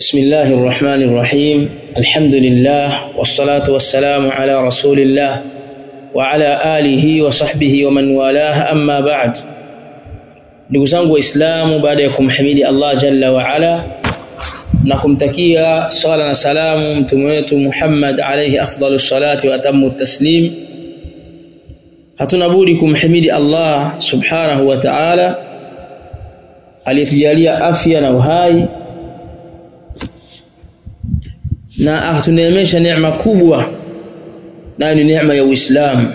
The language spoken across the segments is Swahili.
بسم الله الرحمن الرحيم الحمد لله والصلاة والسلام على رسول الله وعلى آله وصحبه ومن والاه أما بعد لغزانق وإسلام بعدكم حميد الله جل وعلا نقوم تكيا صلاة سلام تمويت محمد عليه أفضل الصلاة وأتم التسليم هتنبوركم حميد الله سبحانه وتعالى أليتجالي أفيا نوهاي أفيا نوهاي na atuneemesha neema kubwa. Nayo ni neema ya Uislamu.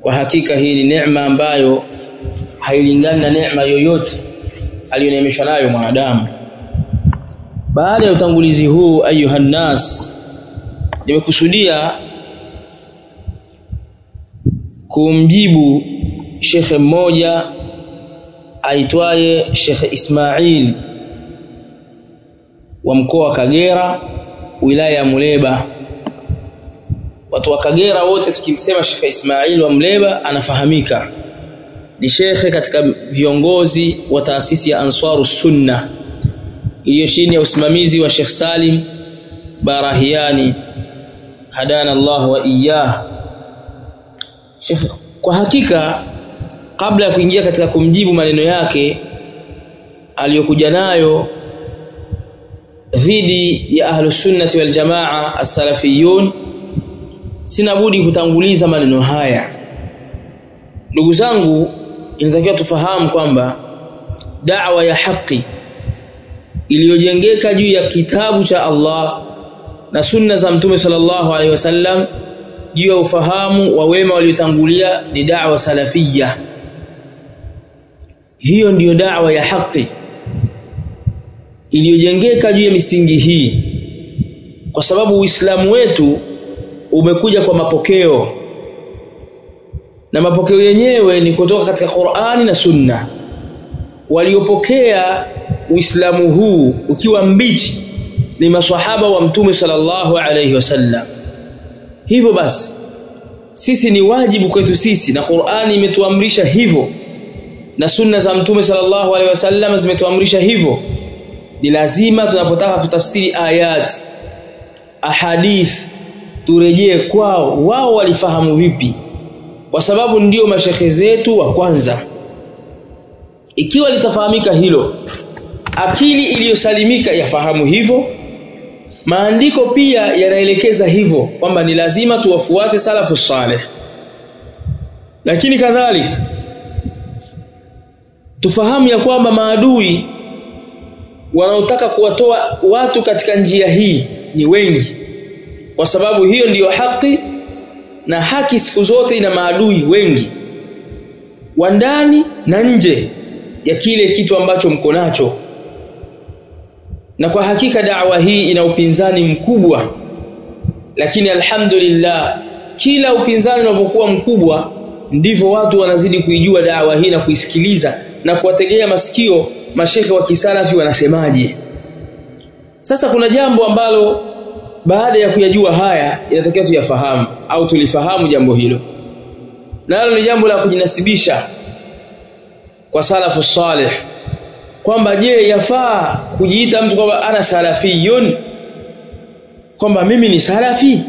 Kwa hakika hii ni neema ambayo hailingani na neema yoyote aliyoneemeshwa nayo mwanadamu. Baada ya utangulizi huu ayuha nas nimekusudia kumjibu shekhe mmoja aitwaye Shekhe Ismail wa mkoa wa Kagera wilaya ya Muleba. Watu wa Kagera wote tukimsema Sheikh Ismail wa Muleba anafahamika. Ni shekhe katika viongozi wa taasisi ya Ansaru Sunna. Iliyo chini ya usimamizi wa Sheikh Salim Barahiani. Hadana Allah wa iyyah. Sheikh kwa hakika kabla ya kuingia katika kumjibu maneno yake aliyokuja nayo dhidi ya ahlusunnati sunnati wal jamaa as-salafiyun. Sina budi kutanguliza maneno haya. Ndugu zangu inatakiwa tufahamu kwamba da'wa ya haki iliyojengeka juu ya kitabu cha Allah na sunna za mtume sallallahu alaihi wasallam juu ya ufahamu wa wema waliotangulia ni da'wa salafiya hiyo ndiyo da'wa ya haki iliyojengeka juu ya misingi hii. Kwa sababu Uislamu wetu umekuja kwa mapokeo. Na mapokeo yenyewe ni kutoka katika Qur'ani na Sunna. Waliopokea Uislamu huu ukiwa mbichi ni maswahaba wa Mtume sallallahu alayhi wasallam hivyo basi sisi ni wajibu kwetu sisi na Qur'ani imetuamrisha hivyo na sunna za Mtume sallallahu alayhi wasallam zimetuamrisha hivyo ni lazima tunapotaka kutafsiri ayati ahadith turejee kwao. Wao walifahamu vipi? Kwa sababu ndio mashehe zetu wa kwanza. Ikiwa litafahamika hilo akili iliyosalimika yafahamu hivyo. Maandiko pia yanaelekeza hivyo kwamba ni lazima tuwafuate salafu saleh. Lakini kadhalika tufahamu ya kwamba maadui wanaotaka kuwatoa watu katika njia hii ni wengi. Kwa sababu hiyo ndiyo haki na haki siku zote ina maadui wengi. Wa ndani na nje ya kile kitu ambacho mko nacho. Na kwa hakika da'wa hii ina upinzani mkubwa. Lakini alhamdulillah kila upinzani unapokuwa mkubwa ndivyo watu wanazidi kuijua da'wa hii na kuisikiliza na kuwategea masikio mashekhe wa kisalafi wanasemaje? Sasa kuna jambo ambalo baada ya kuyajua haya inatakiwa tuyafahamu au tulifahamu jambo hilo. Nalo ni jambo la kujinasibisha kwa salafu salih kwamba je yafaa kujiita mtu kwamba ana salafiyun? Kwamba mimi ni salafi?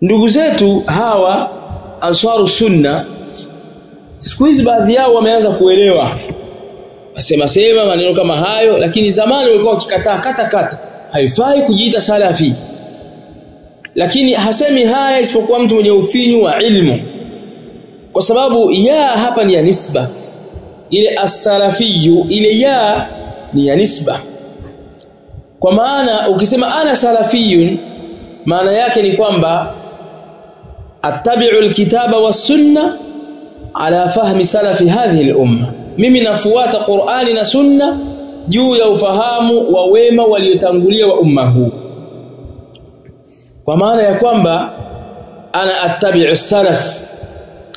Ndugu zetu hawa ansaru sunna siku hizi baadhi yao wameanza kuelewa asema sema maneno kama hayo lakini zamani walikuwa wakikataa kata kata. Haifai kujiita salafi. Lakini hasemi haya isipokuwa mtu mwenye ufinyu wa ilmu. Kwa sababu ya hapa ni ya nisba. Ile as-salafiyu ile ya ni ya nisba. Kwa maana ukisema ana salafiyun maana yake ni kwamba attabi'u alkitaba was-sunna ala fahmi salafi hadhihi al-umma mimi nafuata Qur'ani na sunna juu ya ufahamu wa wema waliotangulia wa umma huu. Kwa maana ya kwamba ana attabi'u salaf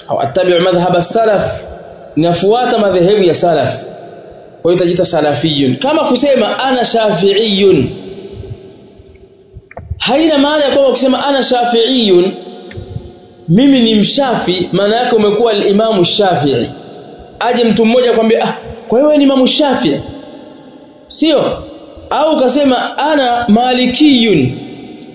au attabi'u madhhab as-salaf. Nafuata madhehebu ya salaf. Kwa hiyo tajita salafiyun. Kama kusema ana shafi'iyun. Haina maana ya kwamba kusema ana shafi'iyun mimi ni mshafi maana yake umekuwa al-imamu shafi'i aje mtu mmoja kwambia ah kwa hiyo ni Imam shafi'i sio? Au ukasema ana malikiyun.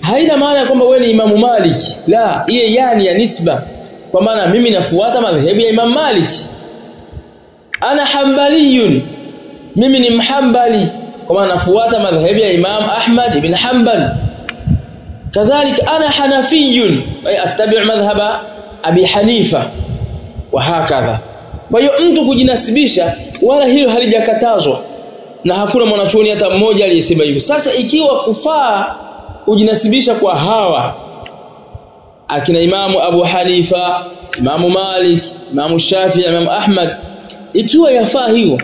Haina maana kwamba wewe ni Imam Malik. La iye yani ya nisba. Kwa maana mimi nafuata madhehebu ya Imam Malik. Ana hambaliyun mimi ni mhambali. Kwa maana nafuata madhehebu ya Imam Ahmad ibn Hanbal. Kadhalika ana hanafiyun. Ay attabi' madhhaba Abi Hanifa. Wa hakadha kwa hiyo mtu kujinasibisha wala hilo halijakatazwa. Na hakuna mwanachuoni hata mmoja aliyesema hivyo. Sasa ikiwa kufaa kujinasibisha kwa hawa akina imamu Abu Hanifa imamu Malik imamu Shafi imamu Ahmad ikiwa yafaa hivyo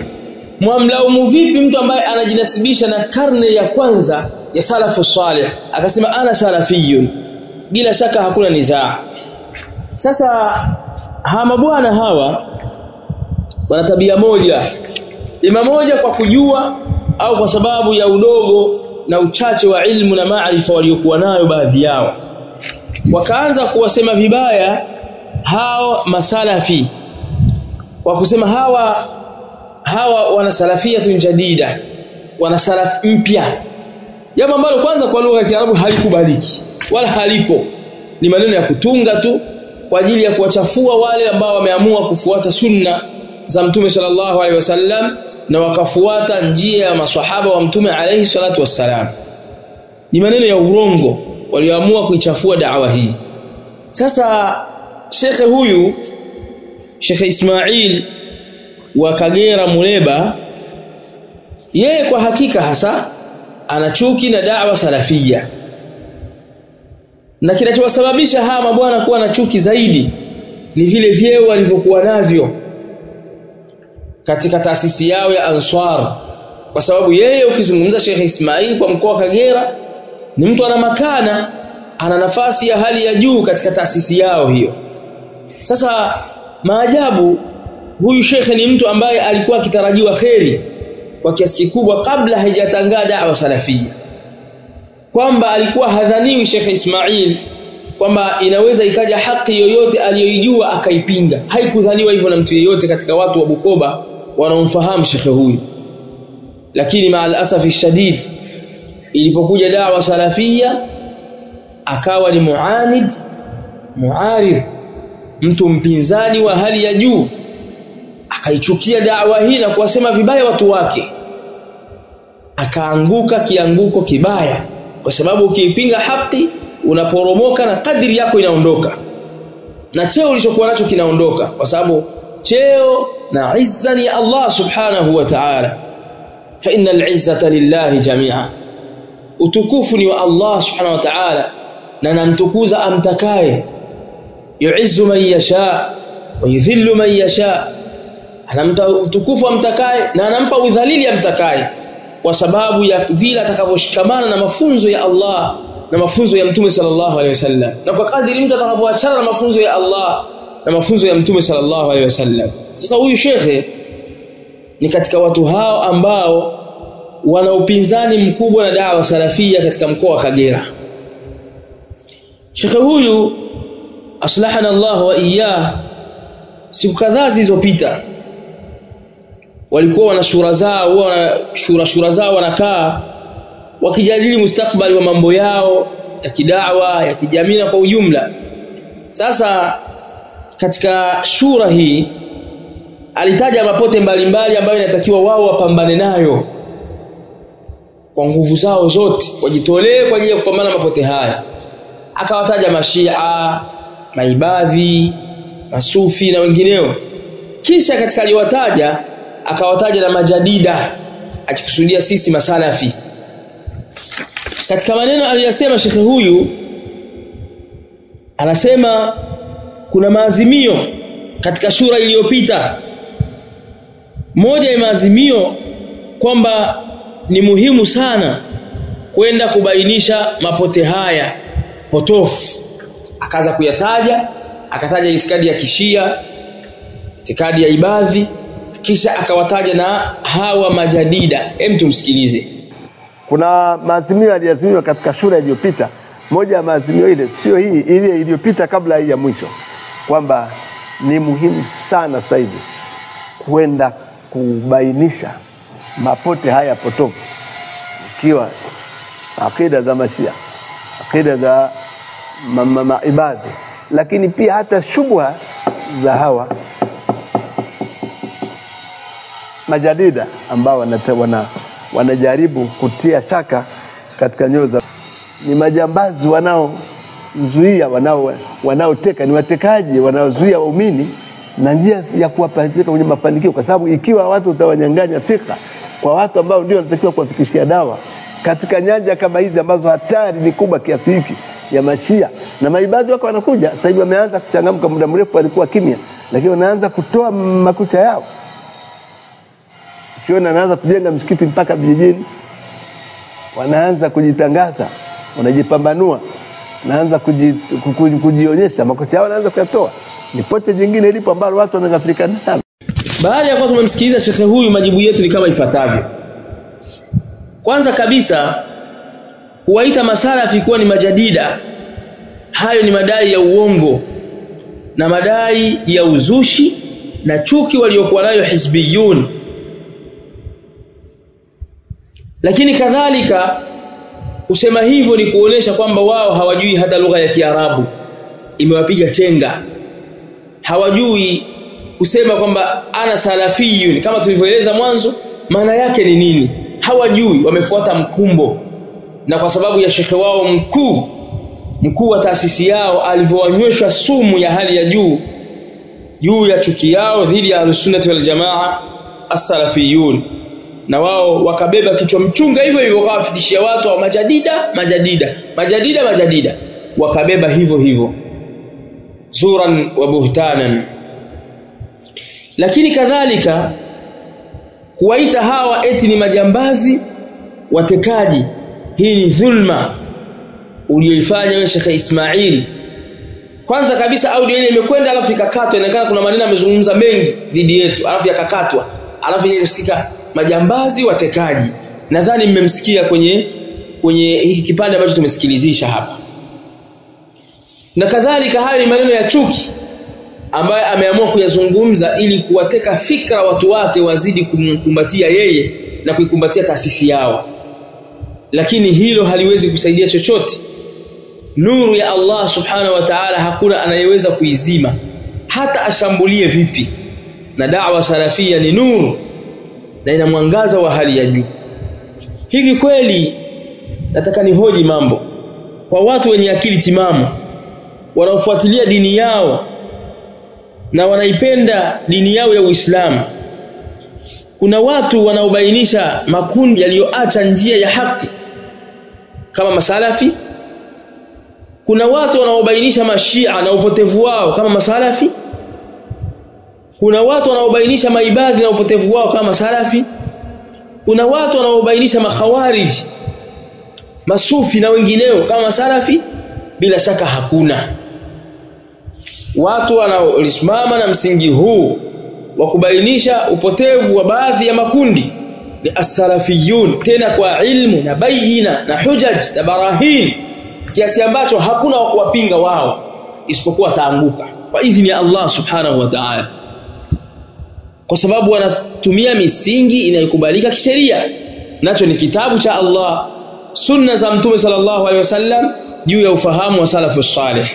mwamlaumu vipi mtu ambaye anajinasibisha na karne ya kwanza ya salafu salih? Akasema ana salafiyun. Bila shaka hakuna nizaa. Sasa hawa mabwana hawa wana tabia moja. Ima moja kwa kujua au kwa sababu ya udogo na uchache wa ilmu na maarifa waliokuwa nayo baadhi yao. Wakaanza kuwasema vibaya hao masalafi. Kwa kusema hawa hawa wana salafiyatun jadida. Wana salaf mpya. Jambo ambalo kwanza kwa lugha ya Kiarabu halikubaliki wala halipo. Ni maneno ya kutunga tu kwa ajili ya kuwachafua wale ambao wameamua kufuata sunna za mtume sallallahu alaihi wasallam na wakafuata njia ya maswahaba wa mtume alaihi salatu wassalam. Ni maneno ya urongo walioamua kuichafua dawa hii. Sasa shekhe huyu shekhe Ismail wa Kagera Muleba yeye kwa hakika hasa ana chuki na da'wa salafia na kinachowasababisha hawa mabwana kuwa na chuki zaidi ni vile vyeo walivyokuwa navyo katika taasisi yao ya Answar. Kwa sababu yeye ukizungumza Sheikh Ismail kwa mkoa wa Kagera ni mtu ana makana ana nafasi ya hali ya juu katika taasisi yao hiyo. Sasa maajabu huyu shekhe ni mtu ambaye alikuwa akitarajiwa kheri kwa kiasi kikubwa kabla haijatangaa da'wa salafia kwamba alikuwa hadhaniwi Sheikh Ismail kwamba inaweza ikaja haki yoyote aliyoijua akaipinga. Haikudhaniwa hivyo na mtu yeyote katika watu wa Bukoba wanaomfahamu shekhe huyu. Lakini maal asafi shadid ilipokuja da'wa salafia akawa ni muanid muarid mtu mpinzani wa hali ya juu. Akaichukia da'wa hii na kuwasema vibaya watu wake. Akaanguka kianguko kibaya. Kwa sababu ukiipinga haki unaporomoka na kadiri yako inaondoka. Na cheo ulichokuwa nacho kinaondoka. Kwa sababu cheo na izza ni Allah subhanahu wa ta'ala. Fa innal izzata lillahi jami'a. Utukufu ni wa Allah subhanahu wa ta'ala. Na namtukuza amtakaye. Yu'izzu man yasha wa yudhillu man yasha. Anamta utukufu amtakaye na anampa udhalili amtakaye. Kwa sababu ya vile atakavyoshikamana na mafunzo ya Allah na mafunzo ya Mtume sallallahu alaihi wasallam na kwa kadiri mtu atakavyoachana na mafunzo ya Allah na mafunzo ya Mtume sallallahu alaihi wasallam sasa huyu shekhe ni katika watu hao ambao wana upinzani mkubwa na dawa salafia katika mkoa wa Kagera. Shekhe huyu aslahana Allah wa iya siku kadhaa zilizopita walikuwa wana shura zao wana shura shura zao wanakaa wakijadili mustakbali wa mambo yao ya kidawa ya kijamii na kwa ujumla. Sasa katika shura hii alitaja mapote mbalimbali ambayo inatakiwa wao wapambane nayo. Kwa nguvu zao zote wajitolee kwa ajili ya kupambana mapote haya. Akawataja mashia maibadhi masufi na wengineo. Kisha katika aliwataja akawataja na majadida akikusudia sisi masalafi katika maneno aliyosema shekhe huyu anasema kuna maazimio katika shura iliyopita moja ya maazimio kwamba ni muhimu sana kwenda kubainisha mapote haya potofu. Akaanza kuyataja akataja itikadi ya kishia itikadi ya ibadhi kisha akawataja na hawa majadida. Hem tumsikilize. Kuna maazimio yaliazimiwa katika shura iliyopita. Moja ya maazimio ile sio hii ile iliyopita kabla hii ya mwisho kwamba ni muhimu sana sasa hivi kwenda kubainisha mapote haya potofu ikiwa akida za mashia akida za ma- ma- maibadhi lakini pia hata shubha za hawa majadida ambao wana, wanajaribu kutia shaka katika nyoyo za ni majambazi wanaozuia wanao wanaoteka ni watekaji wanaozuia waumini na njia ya kuwapatika kwenye mafanikio kwa sababu ikiwa watu utawanyang'anya fika kwa watu ambao ndio wanatakiwa kuwafikishia dawa katika nyanja kama hizi ambazo hatari ni kubwa kiasi hiki ya mashia. Na maibadhi wako wanakuja sasa hivi wameanza kuchangamka muda mrefu walikuwa kimya lakini wanaanza kutoa makucha yao. Ukiona anaanza kujenga msikiti mpaka vijijini wanaanza kujitangaza wanajipambanua wanaanza kuji, ku- ku- kujionyesha makucha yao wanaanza kuyatoa ni pote jingine lipo ambalo watu wanagafirika nalo baada ya kuwa tumemsikiliza shekhe huyu majibu yetu ni kama ifuatavyo. Kwanza kabisa kuwaita masalafi kuwa ni majadida hayo ni madai ya uongo na madai ya uzushi na chuki waliokuwa nayo hizbiyun. Lakini kadhalika kusema hivyo ni kuonesha kwamba wao hawajui hata lugha ya Kiarabu. Imewapiga chenga hawajui kusema kwamba ana salafiyun kama tulivyoeleza mwanzo maana yake ni nini? Hawajui wamefuata mkumbo. Na kwa sababu ya shekhe wao mkuu mkuu wa taasisi yao alivyowanyweshwa sumu ya hali ya juu juu ya chuki yao dhidi ya ahlusunnati waljamaa jamaa as-salafiyun. Na wao wakabeba kichwa mchunga hivyo hivyo wakawafikishia watu wa majadida majadida majadida majadida. Wakabeba hivyo hivyo zuran wa buhtanan. Lakini kadhalika kuwaita hawa eti ni majambazi watekaji hii ni dhulma uliyoifanya wewe Sheikh Ismail. Kwanza kabisa audio ile imekwenda alafu ikakatwa inaonekana kuna maneno amezungumza mengi dhidi yetu alafu yakakatwa alafu inasikika majambazi watekaji. Nadhani mmemsikia kwenye kwenye hiki kipande ambacho tumesikilizisha hapa na kadhalika haya ni maneno ya chuki ambaye ameamua kuyazungumza ili kuwateka fikra watu wake wazidi kumkumbatia yeye na kuikumbatia taasisi yao. Lakini hilo haliwezi kusaidia chochote. Nuru ya Allah subhanahu wa ta'ala hakuna anayeweza kuizima. Hata ashambulie vipi. Na da'wa salafia ni nuru na ina mwangaza wa hali ya juu. Hivi kweli nataka nihoji mambo. Kwa watu wenye akili timamu wanaofuatilia dini yao na wanaipenda dini yao ya Uislamu. Kuna watu wanaobainisha makundi yaliyoacha njia ya haki kama masalafi. Kuna watu wanaobainisha mashia na upotevu wao kama masalafi. Kuna watu wanaobainisha maibadhi na upotevu wao kama masalafi. Kuna watu wanaobainisha makhawariji, masufi na wengineo kama masalafi. Bila shaka hakuna watu wanaolisimama na msingi huu wa kubainisha upotevu wa baadhi ya makundi ni as-salafiyun tena kwa ilmu na bayina na hujaj na barahin kiasi ambacho hakuna wa kuwapinga wao isipokuwa taanguka kwa idhini ya Allah subhanahu wa ta'ala. Kwa sababu wanatumia misingi inayokubalika kisheria. Nacho ni kitabu cha Allah sunna za mtume sallallahu alaihi wasallam juu ya ufahamu wa salafu salih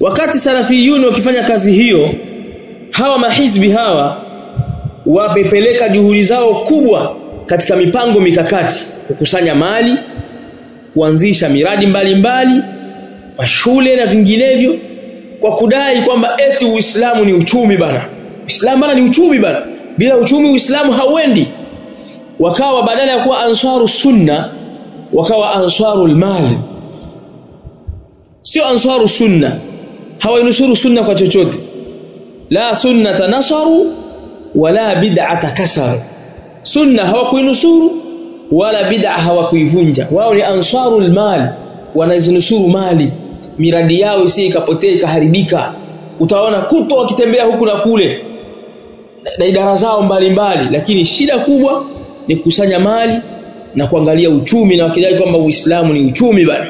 wakati salafiyuni wakifanya kazi hiyo hawa mahizbi hawa wapepeleka juhudi zao kubwa katika mipango mikakati kukusanya mali kuanzisha miradi mbalimbali mbali, mashule na vinginevyo kwa kudai kwamba eti Uislamu ni uchumi bana. Uislamu bana ni uchumi bana. Bila uchumi Uislamu hauendi. Wakawa badala ya kuwa ansaru sunna wakawa ansaru almal sio ansaru sunna hawainusuru sunna kwa chochote. La sunnata nasaru wala bid'ata kasaru sunna hawakuinusuru wala bid'a hawakuivunja. Wao ni ansarul mal wanazinusuru mali. Miradi yao isi ikapotea ikaharibika. Utaona kuto wakitembea huku na kule. Na, idara zao mbalimbali. Mbali. lakini shida kubwa ni kusanya mali na kuangalia uchumi na wakidai kwamba Uislamu ni uchumi bana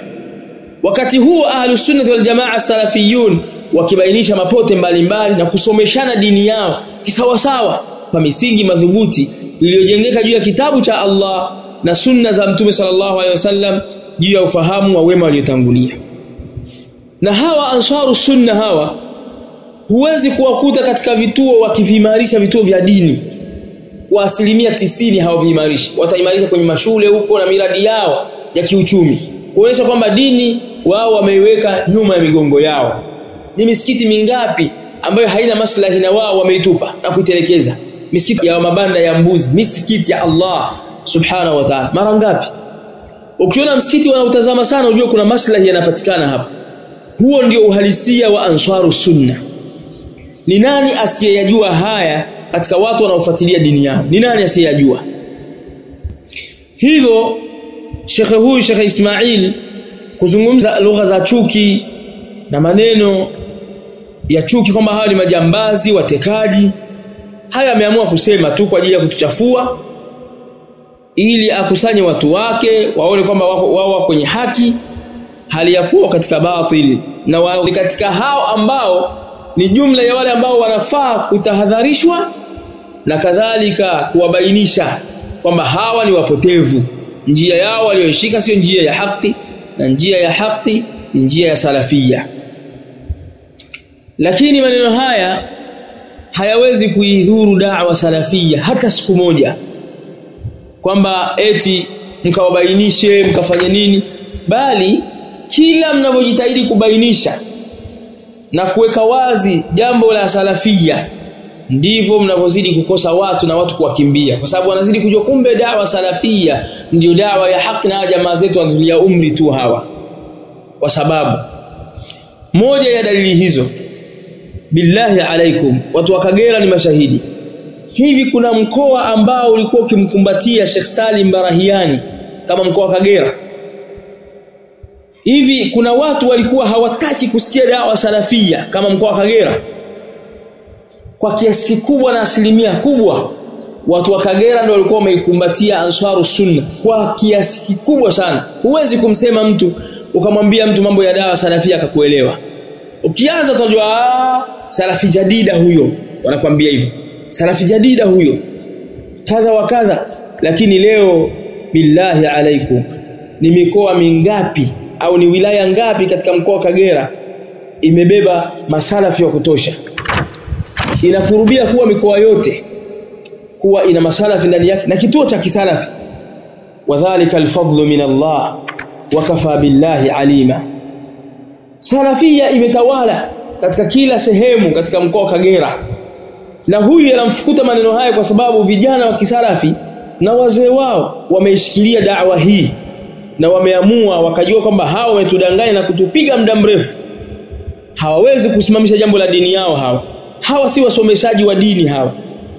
wakati huu ahlusunnati sunnah wal jamaa salafiyun wakibainisha mapote mbalimbali mbali, na kusomeshana dini yao kisawasawa kwa misingi madhubuti iliyojengeka juu ya kitabu cha Allah na sunna za mtume sallallahu alaihi wasallam juu ya ufahamu wa wema waliotangulia. Na hawa ansaru sunna hawa huwezi kuwakuta katika vituo wakiviimarisha vituo vya dini. Kwa asilimia tisini hawaviimarishi. Wataimarisha kwenye mashule huko na miradi yao ya kiuchumi. Kuonyesha kwamba dini wao wameiweka nyuma ya migongo yao. Ni misikiti mingapi ambayo haina maslahi na wao wameitupa na kuitelekeza? Misikiti ya mabanda ya mbuzi misikiti ya Allah subhanahu wa ta'ala. Mara ngapi? Ukiona msikiti wanautazama sana unajua kuna maslahi yanapatikana hapa. Huo ndio uhalisia wa ansaru sunna. Ni nani asiyeyajua haya katika watu wanaofuatilia dini yao? Ni nani asiyeyajua? Hivyo shekhe huyu shekhe Ismail kuzungumza lugha za chuki na maneno ya chuki kwamba hawa ni majambazi watekaji. Haya ameamua kusema tu kwa ajili ya kutuchafua ili akusanye watu wake waone kwamba wao wako kwenye haki hali ya kuwa katika batili na wao ni katika hao ambao ni jumla ya wale ambao wanafaa kutahadharishwa na kadhalika kuwabainisha kwamba hawa ni wapotevu. Njia yao walioishika sio njia ya haki na njia ya haki ni njia ya salafia. Lakini maneno haya hayawezi kuidhuru da'wa salafia hata siku moja. Kwamba eti mkawabainishe mkafanye nini. Bali kila mnavyojitahidi kubainisha na kuweka wazi jambo la salafia ndivyo mnavyozidi kukosa watu na watu kuwakimbia. Kwa sababu wanazidi kujua kumbe dawa salafia ndio dawa ya haki na jamaa zetu wanazulia umri tu hawa. Kwa sababu moja ya dalili hizo billahi alaikum watu wa Kagera ni mashahidi. Hivi kuna mkoa ambao ulikuwa ukimkumbatia Sheikh Salim Barahiani kama mkoa wa Kagera? Hivi kuna watu walikuwa hawataki kusikia dawa salafia kama mkoa wa Kagera kwa kiasi kikubwa na asilimia kubwa watu wa Kagera ndio walikuwa wameikumbatia Answaru sunna. Kwa kiasi kikubwa sana. Huwezi kumsema mtu ukamwambia mtu mambo ya dawa salafia akakuelewa. Ukianza utajua salafi jadida huyo. Wanakwambia hivyo. Salafi jadida huyo. Kadha wa kadha. Lakini leo billahi alaikum ni mikoa mingapi au ni wilaya ngapi katika mkoa wa Kagera imebeba masalafi wa kutosha inakurubia kuwa mikoa yote kuwa ina masalafi ndani yake na kituo cha kisalafi wadhālika alfadlu min Allah wa kafā billahi alima. Salafia imetawala katika kila sehemu katika mkoa wa Kagera. Na huyu anamfukuta maneno haya kwa sababu vijana wa kisalafi na wazee wao wameishikilia da'wa hii na wameamua wakajua kwamba hawa wametudanganya na kutupiga muda mrefu. Hawawezi kusimamisha jambo la dini yao hawa hawa si wasomeshaji wa dini hawa.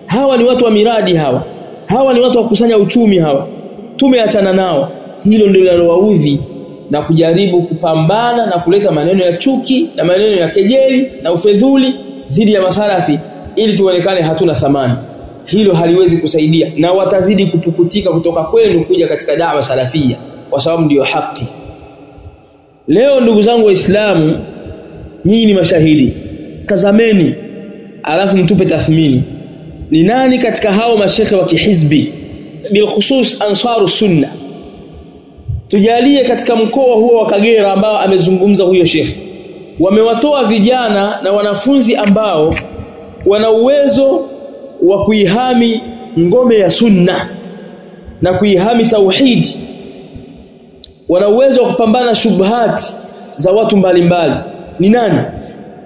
Hawa ni watu wa miradi hawa. Hawa ni watu wa kukusanya uchumi hawa. Tumeachana nao. Hilo ndilo linalowaudhi na kujaribu kupambana na kuleta maneno ya chuki na maneno ya kejeli na ufedhuli dhidi ya masalafi ili tuonekane hatuna thamani. Hilo haliwezi kusaidia na watazidi kupukutika kutoka kwenu kuja katika dawa salafia kwa sababu ndiyo haki. Leo ndugu zangu waislamu nyinyi ni mashahidi. Tazameni alafu mtupe tathmini. Ni nani katika hao mashekhe wa kihizbi? Bilkhusus ansaru sunna. Tujalie katika mkoa huo wa Kagera ambao amezungumza huyo shekhe. Wamewatoa vijana na wanafunzi ambao wana uwezo wa kuihami ngome ya sunna na kuihami tauhidi wana uwezo wa kupambana shubhati za watu mbalimbali. Mbali. ni nani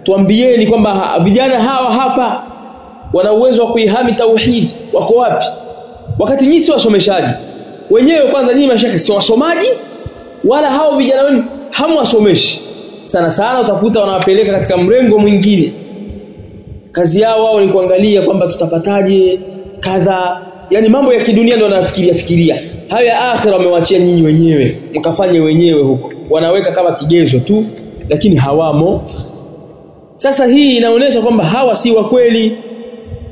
tuambieni kwamba vijana hawa hapa wana uwezo wa kuihami tauhid. Wako wapi? Wakati nyinyi si wasomeshaji. Wenyewe kwanza nyinyi mashekhe si wasomaji? Wala hao vijana wenu hamwasomeshi sana sana utakuta wanawapeleka katika mrengo mwingine. Kazi yao wao ni kuangalia kwamba tutapataje kadha. Yani mambo ya kidunia ndio wanafikiria fikiria. Hayo ya akhira wamewachia nyinyi wenyewe. Mkafanye wenyewe huko. Wanaweka kama kigezo tu lakini hawamo sasa hii inaonyesha kwamba hawa si wa kweli.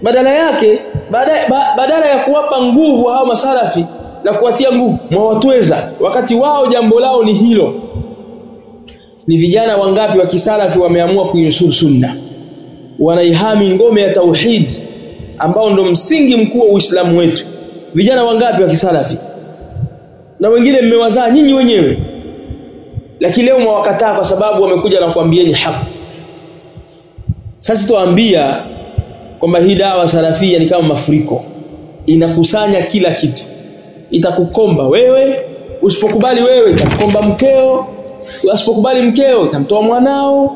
Badala yake badala, ba, badala ya kuwapa nguvu hao masalafi na kuwatia nguvu mwawatweza. Wakati wao jambo lao ni hilo. Ni vijana wangapi wa kisalafi wameamua kuinusuru sunna? Wanaihami ngome ya tauhid ambao ndo msingi mkuu wa Uislamu wetu. Vijana wangapi wa kisalafi? Na wengine mmewazaa nyinyi wenyewe. Lakini leo mwawakataa kwa sababu wamekuja na kuambieni haki sasa tuambia kwamba hii dawa salafia ni kama mafuriko. Inakusanya kila kitu. Itakukomba wewe usipokubali wewe itakukomba mkeo. Usipokubali mkeo itamtoa mwanao.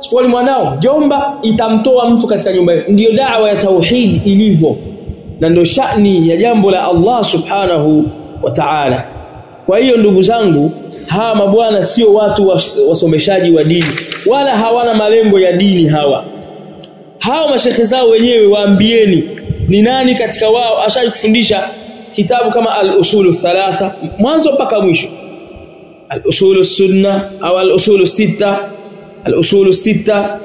Usipokubali mwanao jomba itamtoa mtu katika nyumba hiyo ndio dawa ya tauhid ilivyo. Na ndio shani ya jambo la Allah subhanahu wa ta'ala. Kwa hiyo ndugu zangu hawa mabwana sio watu wasomeshaji wa dini. Wala hawana malengo ya dini hawa hawa mashekhe zao wenyewe waambieni ni nani katika wao ashai kufundisha kitabu kama al-usulu thalatha mwanzo mpaka mwisho al-usulu sunna au al-usulu sita al-usulu sita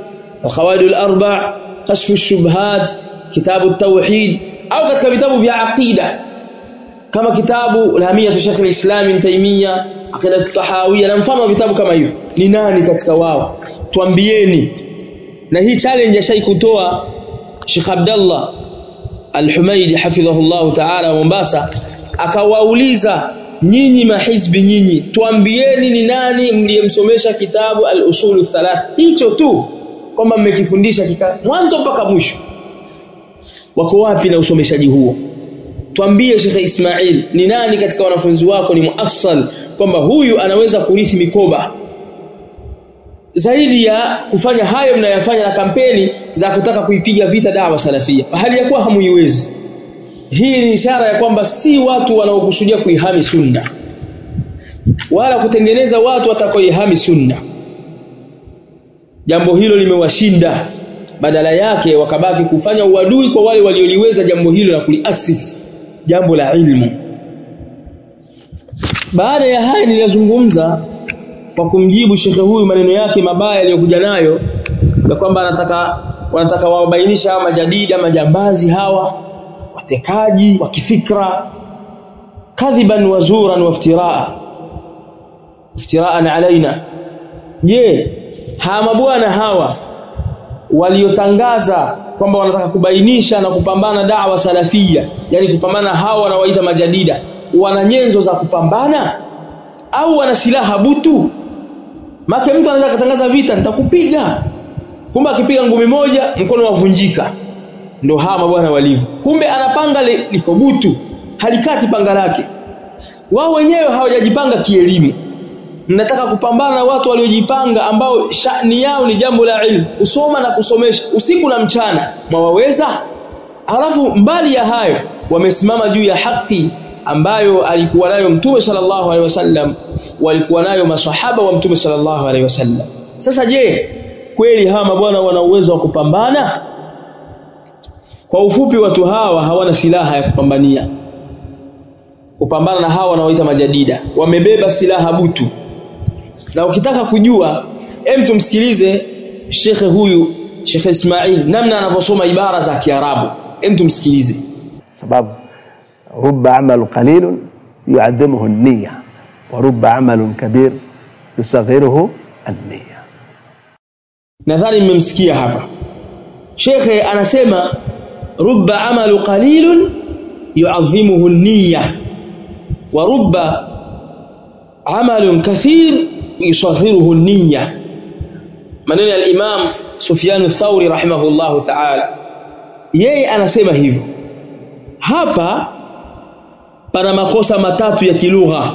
al-qawaid al-arba' kashf ash-shubhat kitabu at-tauhid au katika vitabu vya aqida kama kitabu Alhamia Sheikh al-Islam Ibn Taymiyyah Aqida at-Tahawiyya na mfano wa vitabu kama hivyo ni nani katika wao tuambieni na hii challenge ashai kutoa Sheikh Abdallah Al-Humaidi hafidhahullah ta'ala Mombasa akawauliza nyinyi mahizbi nyinyi tuambieni ni nani mliyemsomesha kitabu al usul thalath? Hicho tu kwamba mmekifundisha kika mwanzo mpaka mwisho. Wako wapi na usomeshaji huo? Tuambie Sheikh Ismail ni nani katika wanafunzi wako ni muassal kwamba huyu anaweza kurithi mikoba zaidi ya kufanya hayo mnayofanya na kampeni za kutaka kuipiga vita dawa salafia. Hali ya kuwa hamuiwezi. Hii ni ishara ya kwamba si watu wanaokusudia kuihami sunna wala kutengeneza watu watakaoihami sunna. Jambo hilo limewashinda. Badala yake wakabaki kufanya uadui kwa wale walioliweza jambo hilo na kuliasisi. Jambo la ilmu. Baada ya haya nilizungumza kwa kumjibu shekhe huyu maneno yake mabaya aliyokuja nayo ya kwamba anataka wanataka wabainisha hawa majadidi ama majambazi hawa watekaji wa kifikra kadhiban wazuran waftiraa iftiraan alaina je hawa mabwana hawa waliotangaza kwamba wanataka kubainisha na kupambana dawa salafia yani kupambana hawa wanawaita majadida wana nyenzo za kupambana au wana silaha butu Make mtu anaweza kutangaza vita nitakupiga. Kumbe akipiga ngumi moja mkono wavunjika. Ndio hawa mabwana walivyo. Kumbe anapanga liko butu, halikati panga lake. Wao wenyewe hawajajipanga kielimu. Mnataka kupambana na watu waliojipanga ambao shani yao ni jambo la ilmu, kusoma na kusomesha usiku na mchana. Mwawaweza? Alafu mbali ya hayo wamesimama juu ya haki ambayo alikuwa nayo Mtume sallallahu alaihi wasallam walikuwa nayo maswahaba wa Mtume sallallahu alaihi wasallam. Sasa je, kweli hawa mabwana wana uwezo wa kupambana? Kwa ufupi watu hawa hawana silaha ya kupambania. Kupambana na hawa wanaoita majadida. Wamebeba silaha butu. Na ukitaka kujua, hem tumsikilize shekhe huyu Sheikh Ismail namna anavyosoma ibara za Kiarabu. Hem tumsikilize. sababu رب عمل قليل يعظمه النية ورب عمل كبير يصغره النية nadhani mmemsikia hapa shekhe anasema rubba amalu qalilun yu'azzimuhu niyya wa rubba amalun kathir yusaghiruhu niyya maneno ya al-imam Sufyan ath-Thawri rahimahullahu ta'ala yeye anasema hivyo hapa pana makosa matatu ya kilugha.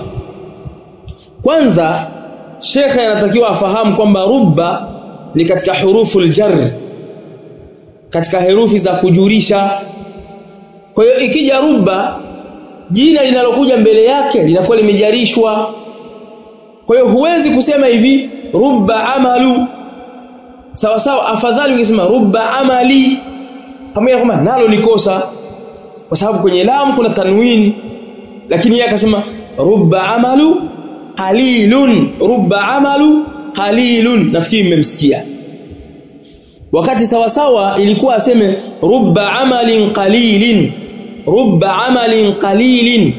Kwanza shekhe anatakiwa afahamu kwamba rubba ni katika hurufu aljar katika herufi za kujurisha. Kwa hiyo ikija rubba jina linalokuja mbele yake linakuwa limejarishwa. Kwa hiyo huwezi kusema hivi rubba amalu. Sawa sawa afadhali ungesema rubba amali. Pamoja kwamba nalo ni kosa kwa sababu kwenye lam kuna tanwin lakini yeye akasema rubba amalu qalilun rubba amalu qalilun. Nafikiri mmemsikia. Wakati sawa sawa ilikuwa aseme rubba amalin qalilin rubba amalin qalilin.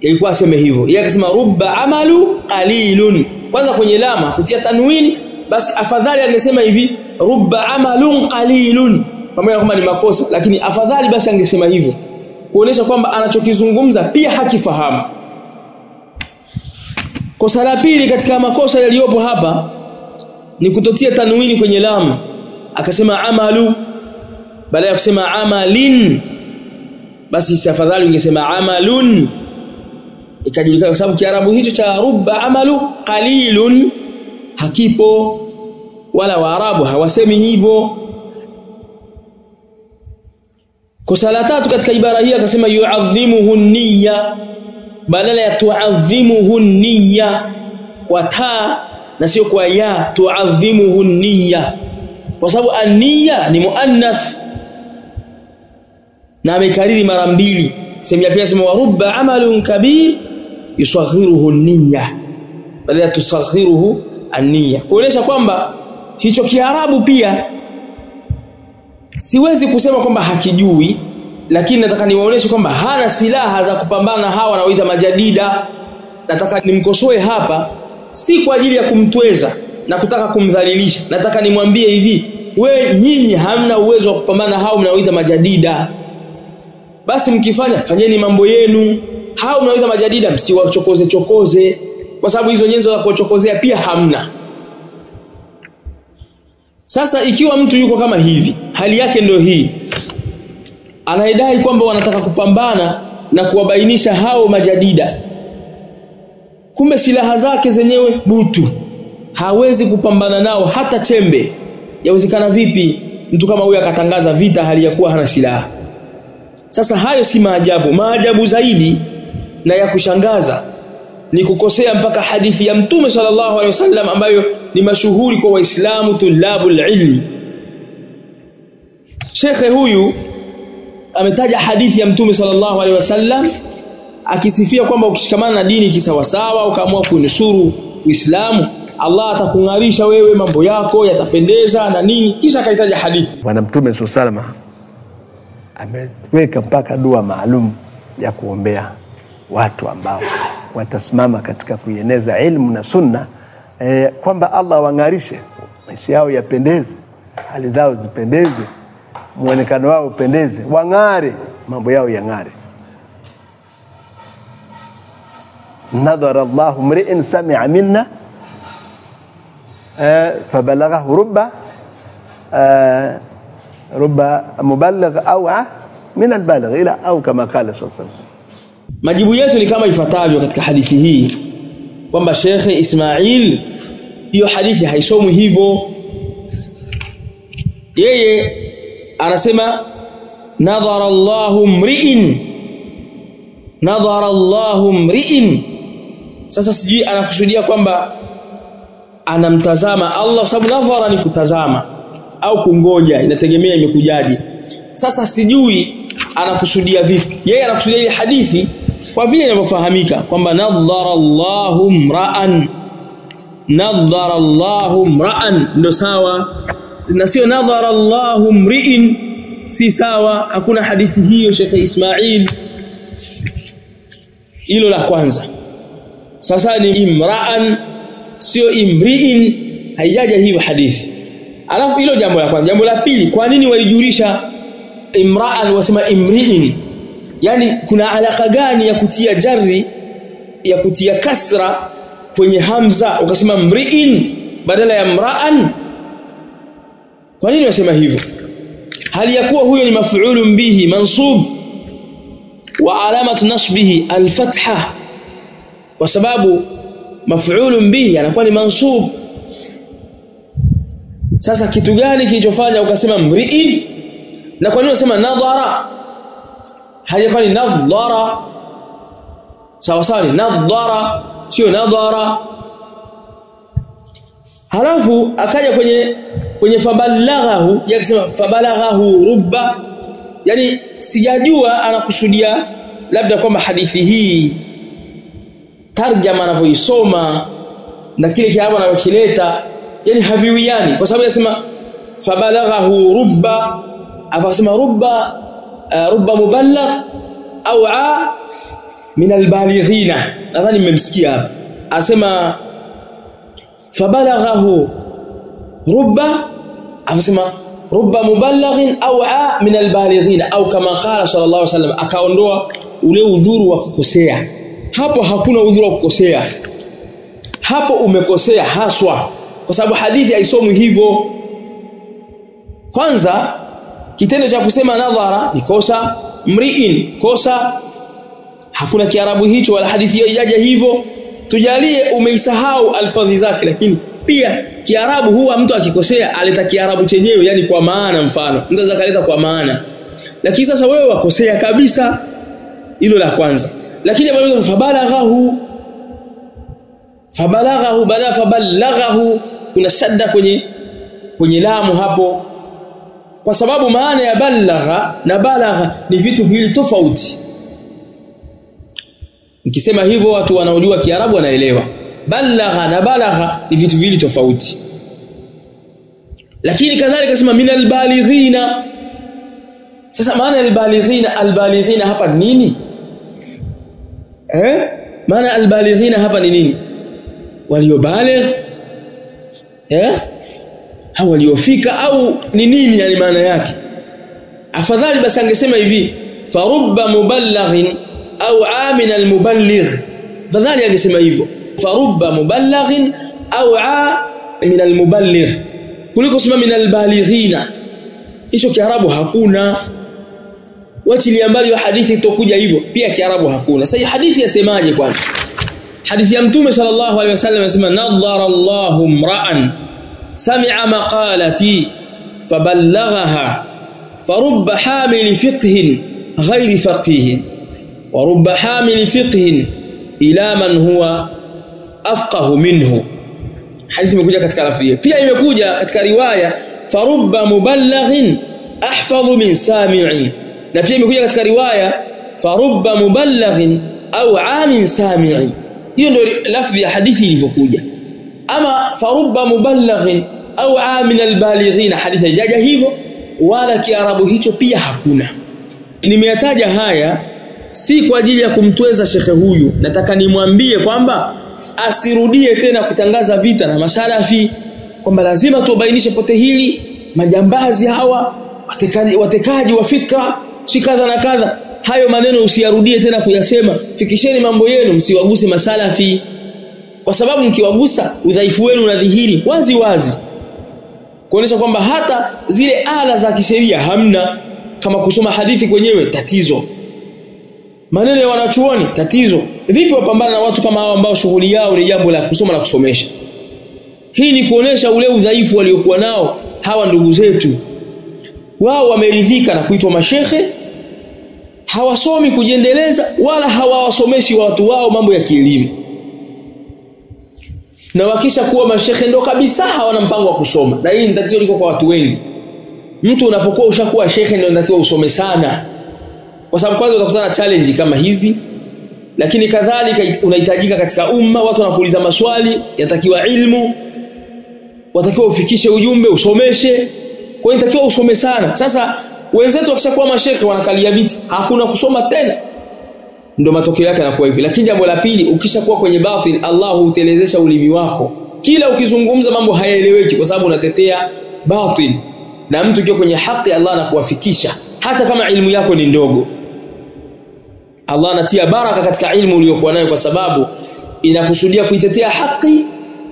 Ilikuwa aseme hivyo. Yeye akasema rubba amalu qalilun. Kwanza kwenye lama kutia tanwin basi afadhali angesema hivi rubba amalun qalilun. Pamoja kwamba ni makosa lakini afadhali basi angesema hivyo kuonesha kwamba anachokizungumza pia hakifahamu. Kosa la pili katika makosa yaliyopo hapa ni kutotia tanwini kwenye lam akasema amalu baada ya kusema amalin basi si afadhali ungesema amalun. Ikajulikana kwa sababu kiarabu hicho cha rubba amalu qalilun hakipo. Wala waarabu hawasemi hivyo kosa la tatu katika ibara hii akasema yu'adhimuhu niyya. Badala ya tu'adhimuhu niyya kwa ta na sio kwa ya tu'adhimuhu niyya. Kwa sababu an-niyya ni muannath. Na amekariri mara mbili. Sehemu ya pili sema wa rubba amalun kabir yusaghiruhu niyya. Badala tusaghiruhu an-niyya. Kuonesha kwamba hicho kiarabu pia siwezi kusema kwamba hakijui lakini nataka niwaoneshe kwamba hana silaha za kupambana na hawa wanaoita majadida. Nataka nimkosoe hapa si kwa ajili ya kumtweza na kutaka kumdhalilisha. Nataka nimwambie hivi we nyinyi hamna uwezo wa kupambana na hao mnaoita majadida. Basi mkifanya fanyeni mambo yenu. Hao mnaoita majadida msiwachokoze chokoze. Kwa sababu hizo nyenzo za kuchokozea pia hamna sasa ikiwa mtu yuko kama hivi hali yake ndio hii. Anaidai kwamba wanataka kupambana na kuwabainisha hao majadida. Kumbe silaha zake zenyewe butu. Hawezi kupambana nao hata chembe. Yawezekana vipi? Mtu kama huyu akatangaza vita hali ya kuwa hana silaha. Sasa hayo si maajabu. Maajabu zaidi na ya kushangaza ni kukosea mpaka hadithi ya mtume sallallahu alaihi wasallam ambayo ni mashuhuri kwa waislamu tulabul ilmi. Shekhe huyu ametaja hadithi ya mtume sallallahu alaihi wasallam akisifia kwamba ukishikamana na dini kisawasawa ukaamua kunusuru Uislamu Allah atakung'arisha wewe mambo yako yatapendeza na nini. Kisha akahitaja hadithi. Bwana mtume salama ameweka mpaka dua maalum ya kuombea watu ambao watasimama katika kuieneza ilmu na sunna e, kwamba Allah wang'arishe maisha yao yapendeze, hali zao zipendeze, muonekano wao upendeze, wang'are, mambo yao yang'are. nadhara llahu mriin samia minna e, fabalaghahu ruba e, ruba mubalagh aua min albalagh ila au kama qala sa alaihi majibu yetu ni kama ifuatavyo katika hadithi hii. Kwamba Shekhe Ismail hiyo hadithi haisomwi hivyo. Yeye anasema nadhara Allahu mri'in. Nadhara Allahu mri'in. Sasa sijui anakusudia kwamba anamtazama Allah sababu nadhara ni kutazama au kungoja inategemea imekujaje. Sasa sijui anakusudia vipi? Yeye anakusudia ile hadithi kwa vile inavyofahamika kwamba nadhara Allahu mra'an. Nadhara Allahu mra'an ndo sawa. Na sio nadhara Allahu mri'in si sawa. Hakuna hadithi hiyo Sheikh Ismail. Hilo la kwanza. Sasa ni imra'an sio imri'in. Haijaja hivyo hadithi. Alafu hilo jambo la kwanza. Jambo la pili kwa nini waijulisha imra'an wasema imri'in. Yani kuna alaka gani ya kutia jarri ya kutia kasra kwenye hamza ukasema mri'in badala ya mra'an? Kwa nini wasema hivyo? Hali ya kuwa huyo ni maf'ulun bihi mansub. Wa alamatu nasbihi alfatha. Kwa sababu maf'ulun bihi anakuwa ni mansub. Sasa kitu gani kilichofanya ukasema mri'in na kwa nini unasema nadhara? Hajakuwa nadhara. Sawa sawa ni nadhara sio nadhara. Halafu akaja kwenye kwenye fabalaghahu yakisema fabalaghahu rubba. Yani sijajua anakusudia labda kwamba hadithi hii tarjama anavyoisoma na kile kiapo anachokileta yani haviwiani. Kwa sababu anasema fabalaghahu rubba afasema rubba uh, rubba mubalagh au a min albalighina nadhani mmemsikia hapa asema fabalaghahu rubba afasema rubba mubalaghin au a min albalighina au kama qala sallallahu alaihi wasallam akaondoa ule udhuru wa kukosea. Hapo hakuna udhuru wa kukosea. Hapo umekosea haswa. Kwa sababu hadithi haisomwi hivyo. Kwanza kitendo cha kusema nadhara ni kosa mriin kosa. Hakuna kiarabu hicho wala hadithi yaja hivyo. Tujalie umeisahau alfadhi zake lakini pia kiarabu huwa mtu akikosea aleta kiarabu chenyewe yani kwa maana mfano. Mtu anaweza kwa maana. Lakini sasa wewe wakosea kabisa hilo la kwanza. Lakini ambapo fabalaghahu. Fabalaghahu bala fabalaghahu kuna shadda kwenye kwenye lamu hapo kwa sababu maana ya balagha na balagha ni vitu viwili tofauti. Nikisema hivyo watu wanaojua kiarabu wanaelewa. Balagha na balagha ni vitu viwili tofauti. Lakini kadhalika sema min albalighina sasa maana ya albalighina albalighina hapa ni nini? Eh? Maana albalighina hapa ni nini? Waliobaligh. Eh au waliofika au ni nini yani maana yake? Afadhali basi angesema hivi farubba muballighin au amin almuballigh. Fadhali angesema hivyo farubba muballighin au min almuballigh. Kuliko sema min albalighina hicho kiarabu hakuna. Wachilia mbali wa hadithi itokuja hivyo pia kiarabu hakuna. Sasa hadithi yasemaje kwanza? Hadithi ya mtume sallallahu alaihi wasallam anasema nadhara Allahu mra'an سمع مقالتي فبلغها فرب حامل فقه غير فقيه ورب حامل فقه إلى من هو أفقه منه. حديث مكوجة كتكالفية فيها مكوجة كتكالرواية فرب مبلغ أحفظ من سامع. نبيه مكوجة كتكالرواية فرب مبلغ أو عام سامع. هي لفظ حديثي لفقوجة ama farubba mubalaghin au amin albalighina hadithi haijaja hivyo wala kiarabu hicho pia hakuna. Nimeyataja haya si kwa ajili ya kumtweza shekhe huyu. Nataka nimwambie kwamba asirudie tena kutangaza vita na masharafi kwamba lazima tubainishe pote hili majambazi hawa watekaji, watekaji wa fikra si kadha na kadha. Hayo maneno usiyarudie tena kuyasema. Fikisheni mambo yenu msiwaguse masalafi kwa sababu mkiwagusa udhaifu wenu unadhihiri wazi wazi. Kuonesha kwamba hata zile ala za kisheria hamna. Kama kusoma hadithi kwenyewe tatizo. Maneno ya wanachuoni tatizo. Vipi wapambana na watu kama hao ambao shughuli yao ni jambo la kusoma na kusomesha? Hii ni kuonesha ule udhaifu waliokuwa nao hawa ndugu zetu. Wao wameridhika na kuitwa mashehe. Hawasomi kujiendeleza wala hawawasomeshi watu wao mambo ya kielimu na wakisha kuwa mashehe ndo kabisa hawana mpango wa kusoma. Na hili ni tatizo liko kwa watu wengi. Mtu unapokuwa ushakuwa shehe ndio unatakiwa usome sana. Kwa sababu kwanza utakutana na challenge kama hizi. Lakini kadhalika unahitajika katika umma watu wanakuuliza maswali yatakiwa ilmu. Watakiwa ufikishe ujumbe usomeshe. Kwa hiyo inatakiwa usome sana. Sasa wenzetu wakishakuwa mashehe wanakalia viti. Hakuna kusoma tena ndio matokeo yake yanakuwa hivi. Lakini jambo la pili ukishakuwa kwenye batil Allah hutelezesha ulimi wako. Kila ukizungumza mambo hayaeleweki kwa sababu unatetea batil na mtu ukiwa kwenye haki Allah anakuwafikisha hata kama ilmu yako ni ndogo. Allah anatia baraka katika ilmu uliyokuwa nayo kwa sababu inakusudia kuitetea haki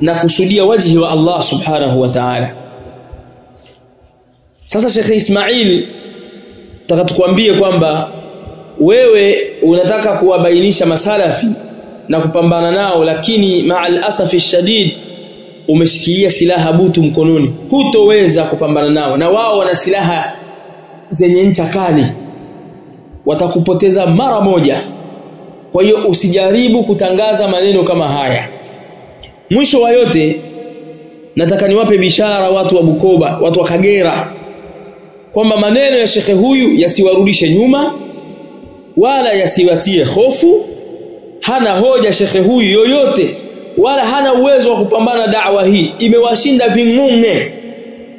na kusudia wajhi wa Allah subhanahu wa ta'ala. Sasa Sheikh Ismail nataka tukwambie kwamba wewe unataka kuwabainisha masalafi na kupambana nao lakini ma'al asafi shadid umeshikilia silaha butu mkononi. Hutoweza kupambana nao na wao wana silaha zenye ncha kali. Watakupoteza mara moja. Kwa hiyo usijaribu kutangaza maneno kama haya. Mwisho wa yote nataka niwape bishara watu wa Bukoba watu wa Kagera kwamba maneno ya shekhe huyu yasiwarudishe nyuma wala yasiwatie hofu hana hoja shekhe huyu yoyote wala hana uwezo wa kupambana da'wa hii. Imewashinda ving'unge.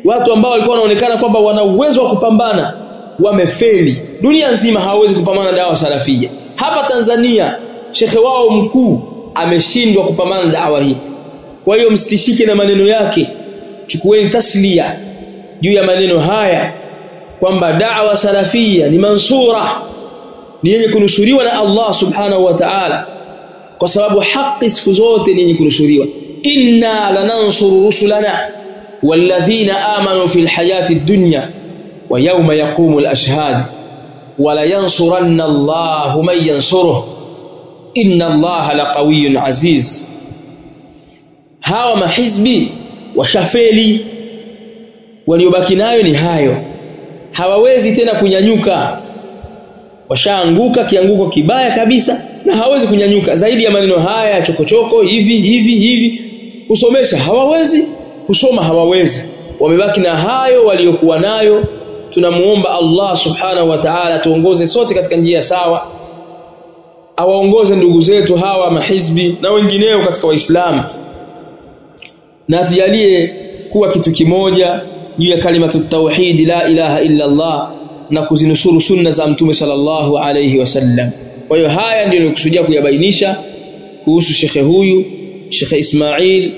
Watu ambao walikuwa wanaonekana kwamba wana uwezo wa kupambana wamefeli. Dunia nzima hawawezi kupambana dawa salafia hapa Tanzania shekhe wao mkuu ameshindwa kupambana dawa hii. Kwa hiyo msitishike na maneno yake. Chukueni taslia juu ya maneno haya kwamba da'wa salafia ni mansura ni yenye kunusuriwa na Allah subhanahu wa ta'ala. Kwa sababu haki siku zote ni yenye kunusuriwa. Inna lanansuru rusulana walladhina amanu fil hayati dunya wa yawma yaqumu al-ashhad wa la yansuranna Allahu man yansuruh. Inna Allaha laqawiyyun aziz. Hawa mahizbi washafeli waliobaki nayo ni hayo. Hawawezi tena kunyanyuka washaanguka kianguko kibaya kabisa na hawezi kunyanyuka. Zaidi ya maneno haya chokochoko hivi hivi hivi. Kusomesha hawawezi. Kusoma hawawezi. Wamebaki na hayo waliokuwa nayo. Tunamuomba Allah subhanahu wa ta'ala tuongoze sote katika njia sawa. Awaongoze ndugu zetu hawa mahizbi na wengineo katika waislamu na atujalie kuwa kitu kimoja juu ya kalimatu tauhid la ilaha illa Allah na kuzinusuru sunna za mtume sallallahu alayhi wasallam kwa hiyo haya ndio nilikusudia kuyabainisha kuhusu shekhe huyu shekhe Ismail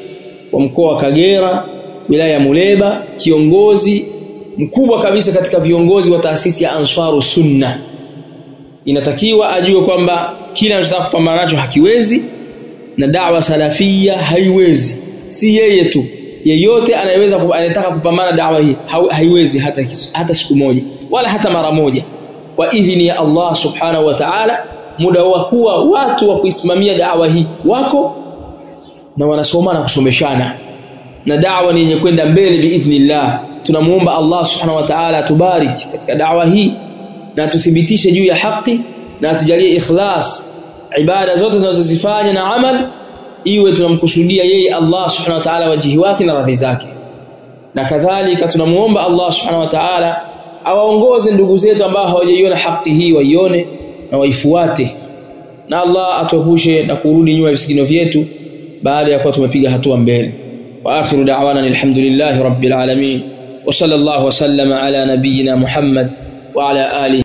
wa mkoa wa Kagera wilaya ya Muleba kiongozi mkubwa kabisa katika viongozi wa taasisi ya Ansaru Sunna. Inatakiwa ajue kwamba kila anachotaka kupambana nacho hakiwezi na da'wa salafia haiwezi. Si yeye tu. Yeyote anayeweza anataka kupambana dawa hii haiwezi hata hata siku moja wala hata mara moja. Kwa idhini ya Allah subhanahu wa ta'ala muda wa kuwa watu wa kuisimamia dawa hii wako na wanasoma na kusomeshana. Na dawa ni yenye kwenda mbele biidhnillah tunamuomba Allah subhanahu wa ta'ala atubariki katika dawa hii na tuthibitishe juu ya haki na tujalie ikhlas ibada zote tunazozifanya na amal iwe tunamkusudia yeye Allah subhanahu wa ta'ala wajihi wake na radhi zake. Na kadhalika tunamuomba Allah subhanahu wa ta'ala awaongoze ndugu zetu ambao hawajaiona haki hii waione na waifuate. Na Allah atuepushe na kurudi nyuma visikino vyetu baada ya kuwa tumepiga hatua mbele. Wa akhiru da'wana alhamdulillahi rabbil alamin. Wa sallallahu wa sallama ala nabiyyina Muhammad wa ala alihi